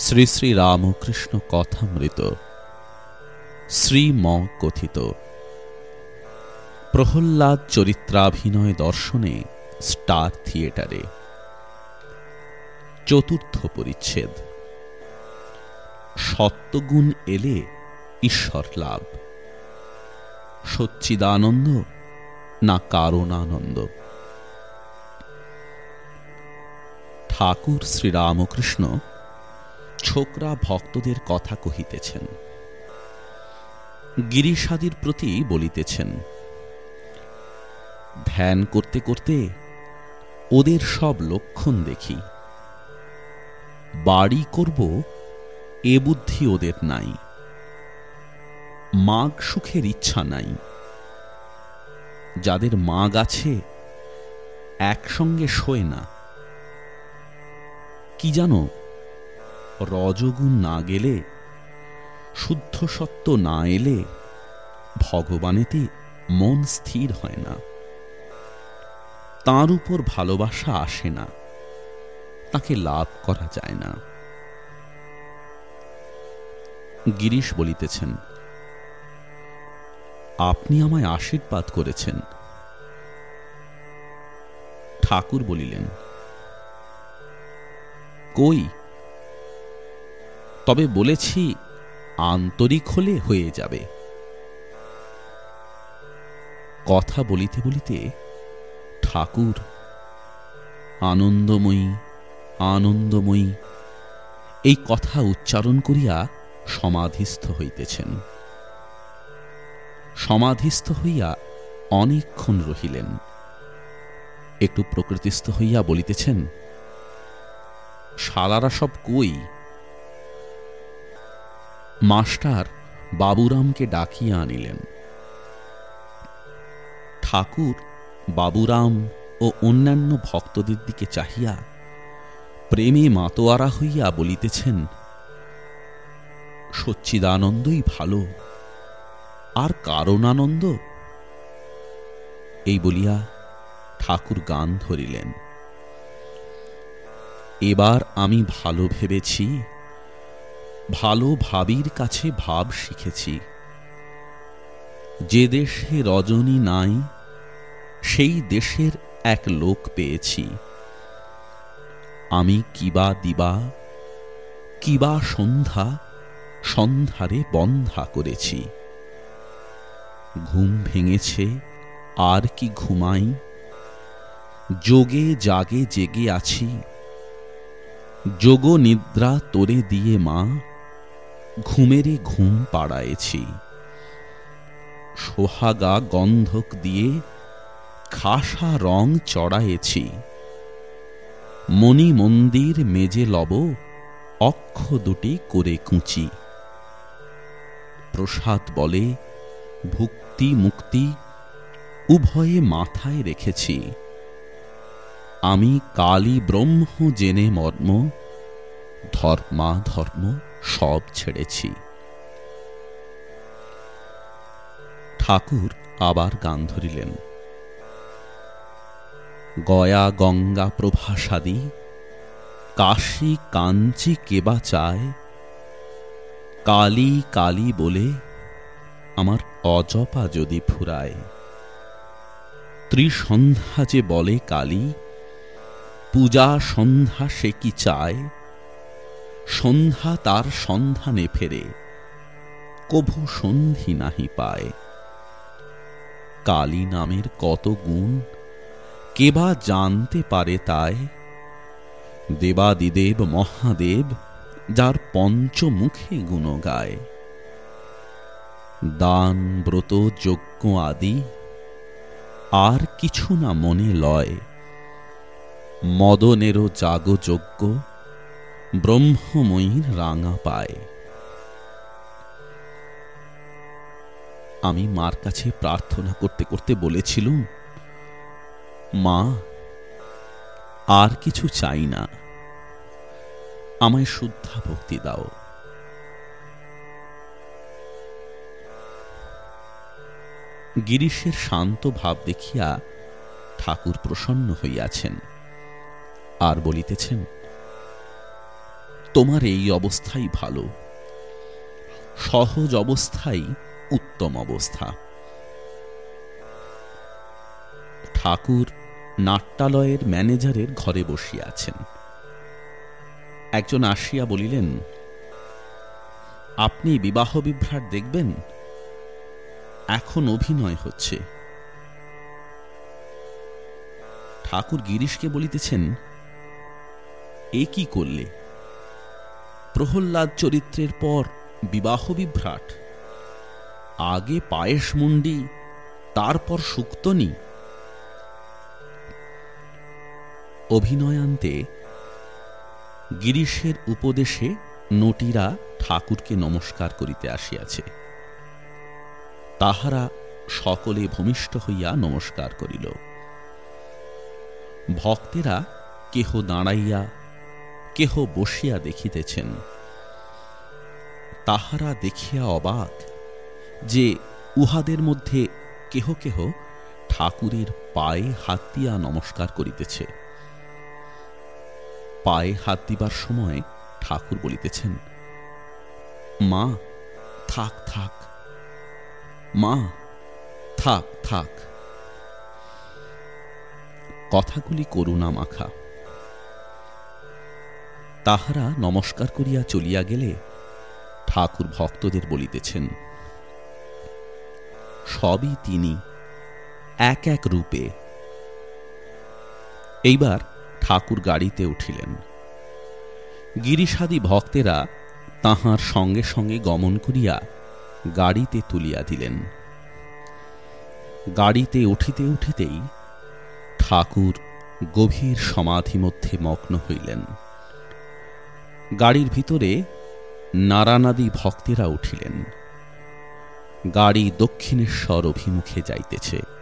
শ্রী শ্রী রামকৃষ্ণ কথামৃত। শ্রীম কথিত প্রহ্লাদ চরিত্রাভিনয় দর্শনে স্টার থিয়েটারে। চতুর্থ পরিচ্ছেদ। সত্যগুণ এলে ঈশ্বর লাভ। সচ্চিদানন্দ না কারণানন্দ। ঠাকুর শ্রীরামকৃষ্ণ ছোকরা ভক্তদের কথা কহিতেছেন। গিরিসাদির প্রতি বলিতেছেন, ধ্যান করতে করতে ওদের সব লক্ষণ দেখি। বাড়ি করব, এ বুদ্ধি ওদের নাই। মাগ সুখের ইচ্ছা নাই। যাদের মাগ আছে, একসঙ্গে শোয় না। কি জানো রজগুণ না গেলে, শুদ্ধ সত্য না এলে ভগবানেতে মন স্থির হয় না। তার উপর ভালোবাসা আসে না, তাকে লাভ করা যায় না। গিরিশ বলিতেছেন, আপনি আমায় আশীর্বাদ করেছেন। ঠাকুর বলিলেন, কই তবে বলেছি, আন্তরিক হলে হয়ে যাবে। কথা বলিতে বলিতে ঠাকুর, আনন্দময়ী আনন্দময়ী, এই কথা উচ্চারণ করিয়া সমাধিস্থ হইতেছেন। সমাধিস্থ হইয়া অনেকক্ষণ রহিলেন। একটু প্রকৃতিস্থ হইয়া বলিতেছেন, শালারা সব কই? মাস্টার বাবুরামকে ডাকিয়া আনিলেন। ঠাকুর, বাবুরাম ও অন্যান্য ভক্তদের দিকে চাহিয়া প্রেমে মাতোয়ারা হইয়া বলিতেছেন, সচ্চিদানন্দই ভালো, আর কারণ আনন্দ এই বলিয়া ঠাকুর গান ধরিলেন। এবার আমি ভালো ভেবেছি ভালো ভাবির কাছে ভাব শিখেছি। যে দেশে রজনী নাই, সেই দেশের এক লোক পেয়েছি। আমি কিবা দিবা, কিবা সন্ধ্যা, সন্ধ্যারে বন্ধা করেছি। ঘুম ভেঙেছে, আর কি ঘুমাই? যোগে জাগে জেগে আছি। যোগ নিদ্রা তোরে দিয়ে মা ঘুমেরে ঘুম পাড়ায়েছি। সোহাগা গন্ধক দিয়ে খাসা রং চড়ায়েছি। মণি মন্দির মেজে লব, অক্ষ দুটি করে কুঁচি। প্রসাদ বলে, ভুক্তি মুক্তি উভয়ে মাথায় রেখেছি। আমি কালী ব্রহ্ম জেনে মর্ম, ধর্মা ধর্ম সব ছেড়েছি। ঠাকুর আবার গান ধরিলেন। গয়া গঙ্গা প্রভাসাদি, কাশী কাঞ্চি কেবা চায়, কালী কালী বলে আমার অজপা যদি ফুরায়। ত্রিসন্ধ্যা যে বলে কালী, পূজা সন্ধ্যা সে কি চায়? সন্ধ্যা তার সন্ধানে ফেরে, কভু সন্ধি নাহি পায়। কালী নামের কত গুণ কেবা জানতে পারে তাই? দেবাদিদেব মহাদেব, যার পঞ্চমুখে গুণ গায় দান, ব্রত, যজ্ঞ আদি আর কিছু না মনে লয়। মদনেরও যাগযজ্ঞ ব্রহ্মময়ীর রাঙা পায়। আমি মার কাছে প্রার্থনা করতে করতে বলেছিলুম, মা, আর কিছু চাই না। আমায় শুদ্ধা ভক্তি দাও। গিরিশের শান্ত ভাব দেখিয়া ঠাকুর প্রসন্ন হইয়াছেন। আর বলিতেছেন তোমার এই অবস্থাই ভালো। সহজ অবস্থাই উত্তম অবস্থা। ঠাকুর নাট্যালয়ের ম্যানেজারের ঘরে বসিয়া আছেন একজন আসিয়া বলিলেন, আপনি বিবাহ বিভ্রাট দেখবেন? এখন অভিনয় হচ্ছে। ঠাকুর গিরিশকে বলিতেছেন, এ কি করলে? প্রহ্লাদ চরিত্রের পর বিবাহ বিভ্রাট। আগে পায়েস মুন্ডি, তারপর সুক্তনি। অভিনয়ান্তে গিরিশের উপদেশে নটিরা ঠাকুরকে নমস্কার করিতে আসিয়াছে। তাহারা সকলে ভূমিষ্ঠ হইয়া নমস্কার করিল। ভক্তেরা কেহ দাঁড়াইয়া কেহ বসিয়া দেখিতেছেন। তাহারা দেখিয়া অবাক যে উহাদের মধ্যে কেহ কেহ ঠাকুরের পায়ে হাত দিয়া নমস্কার করিতেছে। পায়ে হাত দিবার সময় ঠাকুর বলিতেছেন, মা, থাক থাক, মা, থাক থাক। কথাগুলি করুণা মাখা। তাহারা নমস্কার করিয়া চলিয়া গেলে ঠাকুর ভক্তদের বলিতেছেন, সবই তিনি এক এক রূপে। এইবার ঠাকুর গাড়িতে উঠিলেন। গিরিশাদি ভক্তেরা তাহার সঙ্গে সঙ্গে গমন করিয়া গাড়িতে তুলিয়া দিলেন। গাড়িতে উঠিতে উঠিতেই ঠাকুর গভীর সমাধি মধ্যে মগ্ন হইলেন। গাড়ির ভিতরে নারানাদি ভক্তেরা উঠিলেন। গাড়ি দক্ষিণেশ্বর অভিমুখে যাইতেছে।